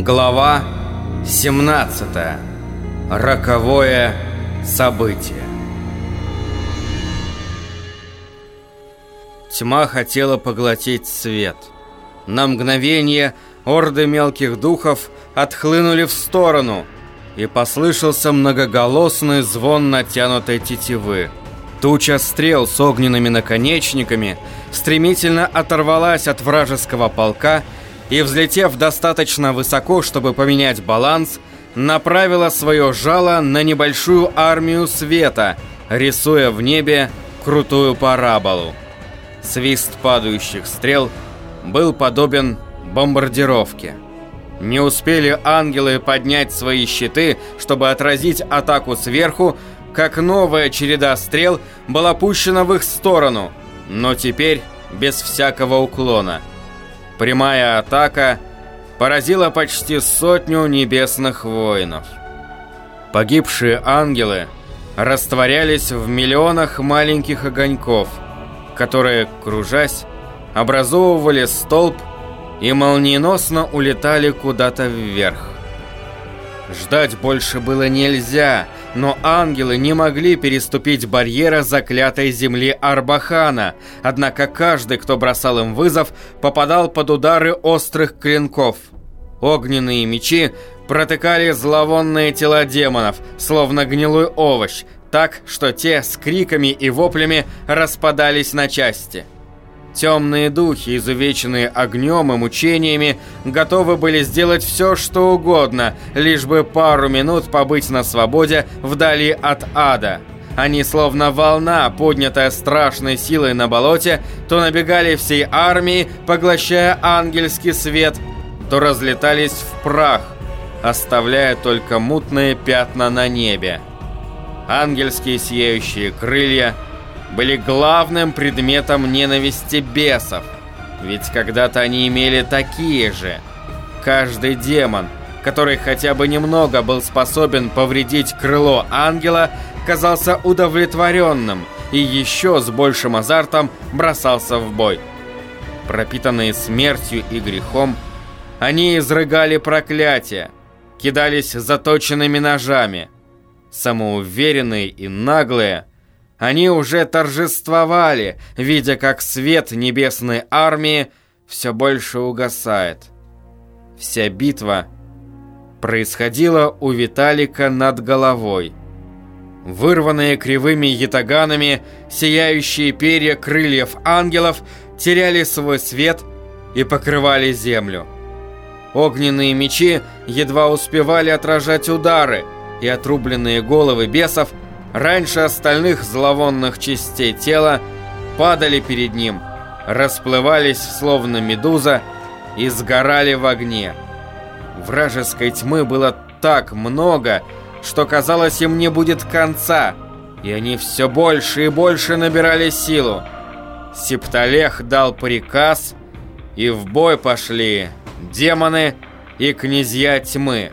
Глава 17. Роковое событие. Тьма хотела поглотить свет. На мгновение орды мелких духов отхлынули в сторону, и послышался многоголосный звон натянутой тетивы. Туча стрел с огненными наконечниками стремительно оторвалась от вражеского полка и, взлетев достаточно высоко, чтобы поменять баланс, направила свое жало на небольшую армию света, рисуя в небе крутую параболу. Свист падающих стрел был подобен бомбардировке. Не успели ангелы поднять свои щиты, чтобы отразить атаку сверху, как новая череда стрел была пущена в их сторону, но теперь без всякого уклона – Прямая атака поразила почти сотню небесных воинов. Погибшие ангелы растворялись в миллионах маленьких огоньков, которые, кружась, образовывали столб и молниеносно улетали куда-то вверх. Ждать больше было нельзя, но ангелы не могли переступить барьера заклятой земли Арбахана, однако каждый, кто бросал им вызов, попадал под удары острых клинков. Огненные мечи протыкали зловонные тела демонов, словно гнилой овощ, так, что те с криками и воплями распадались на части. Темные духи, изувеченные огнем и мучениями, готовы были сделать все, что угодно, лишь бы пару минут побыть на свободе вдали от ада. Они, словно волна, поднятая страшной силой на болоте, то набегали всей армией, поглощая ангельский свет, то разлетались в прах, оставляя только мутные пятна на небе. Ангельские сияющие крылья – были главным предметом ненависти бесов. Ведь когда-то они имели такие же. Каждый демон, который хотя бы немного был способен повредить крыло ангела, казался удовлетворенным и еще с большим азартом бросался в бой. Пропитанные смертью и грехом, они изрыгали проклятия, кидались заточенными ножами. Самоуверенные и наглые – они уже торжествовали, видя, как свет небесной армии все больше угасает. Вся битва происходила у Виталика над головой. Вырванные кривыми ятаганами, сияющие перья крыльев ангелов теряли свой свет и покрывали землю. Огненные мечи едва успевали отражать удары, и отрубленные головы бесов – раньше остальных зловонных частей тела, падали перед ним, расплывались словно медуза и сгорали в огне. Вражеской тьмы было так много, что казалось им не будет конца, и они все больше и больше набирали силу. Септолех дал приказ, и в бой пошли демоны и князья тьмы.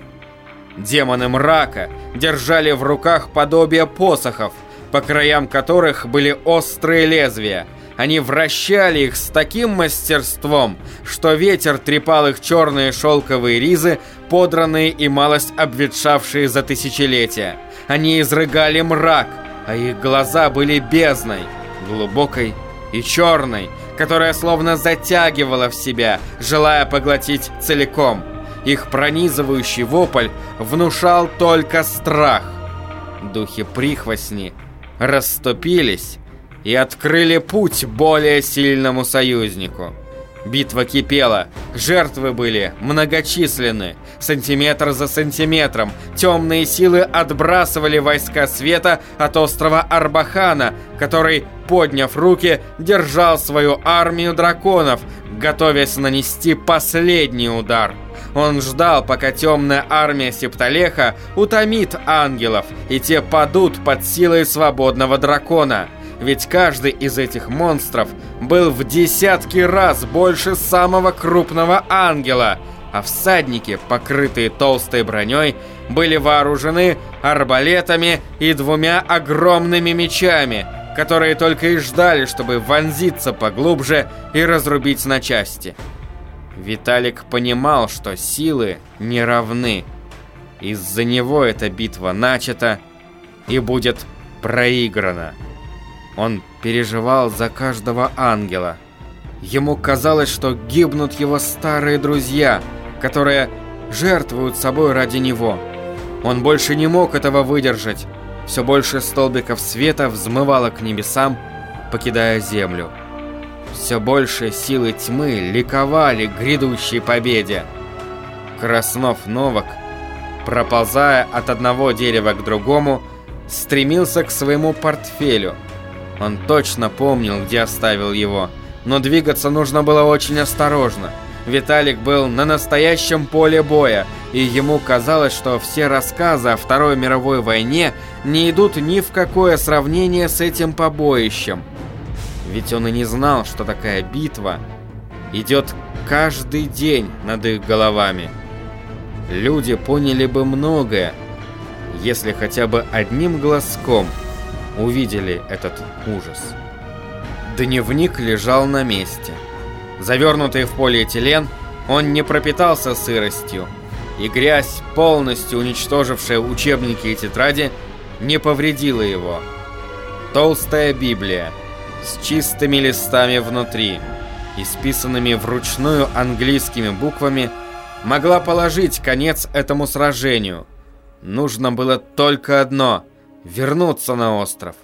Демоны мрака держали в руках подобие посохов, по краям которых были острые лезвия. Они вращали их с таким мастерством, что ветер трепал их черные шелковые ризы, подранные и малость обветшавшие за тысячелетия. Они изрыгали мрак, а их глаза были бездной, глубокой и черной, которая словно затягивала в себя, желая поглотить целиком – их пронизывающий вопль внушал только страх. Духи-прихвостни расступились и открыли путь более сильному союзнику. Битва кипела, жертвы были многочисленны. Сантиметр за сантиметром темные силы отбрасывали войска света от острова Арбахана, который, подняв руки, держал свою армию драконов, готовясь нанести последний удар – он ждал, пока темная армия Септолеха утомит ангелов, и те падут под силой свободного дракона. Ведь каждый из этих монстров был в десятки раз больше самого крупного ангела, а всадники, покрытые толстой броней, были вооружены арбалетами и двумя огромными мечами, которые только и ждали, чтобы вонзиться поглубже и разрубить на части. Виталик понимал, что силы не равны. Из-за него эта битва начата и будет проиграна. Он переживал за каждого ангела. Ему казалось, что гибнут его старые друзья, которые жертвуют собой ради него. Он больше не мог этого выдержать. Все больше столбиков света взмывало к небесам, покидая землю. Все больше силы тьмы ликовали грядущей победе. Краснов Новак, проползая от одного дерева к другому, стремился к своему портфелю. Он точно помнил, где оставил его, но двигаться нужно было очень осторожно. Виталик был на настоящем поле боя, и ему казалось, что все рассказы о Второй мировой войне не идут ни в какое сравнение с этим побоищем. Ведь он и не знал, что такая битва идет каждый день над их головами. Люди поняли бы многое, если хотя бы одним глазком увидели этот ужас. Дневник лежал на месте. Завернутый в полиэтилен, он не пропитался сыростью, и грязь, полностью уничтожившая учебники и тетради, не повредила его. Толстая Библия с чистыми листами внутри, исписанными вручную английскими буквами, могла положить конец этому сражению. Нужно было только одно — вернуться на остров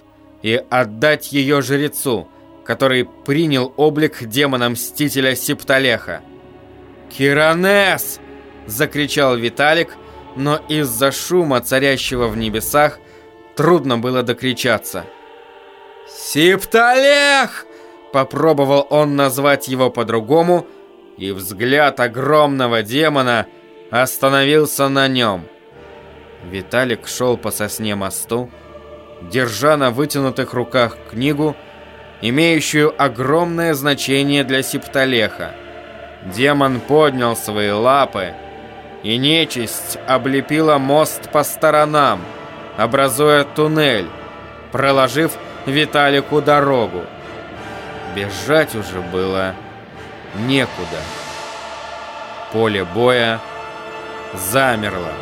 и отдать ее жрецу, который принял облик демона-мстителя Септалеха. «Киранес!» — закричал Виталик, но из-за шума, царящего в небесах, трудно было докричаться. «Септалех!» — попробовал он назвать его по-другому, и взгляд огромного демона остановился на нем. Виталик шел по сосне мосту, держа на вытянутых руках книгу, имеющую огромное значение для Септалеха. Демон поднял свои лапы, и нечисть облепила мост по сторонам, образуя туннель, проложив Виталику дорогу. Бежать уже было некуда. Поле боя замерло.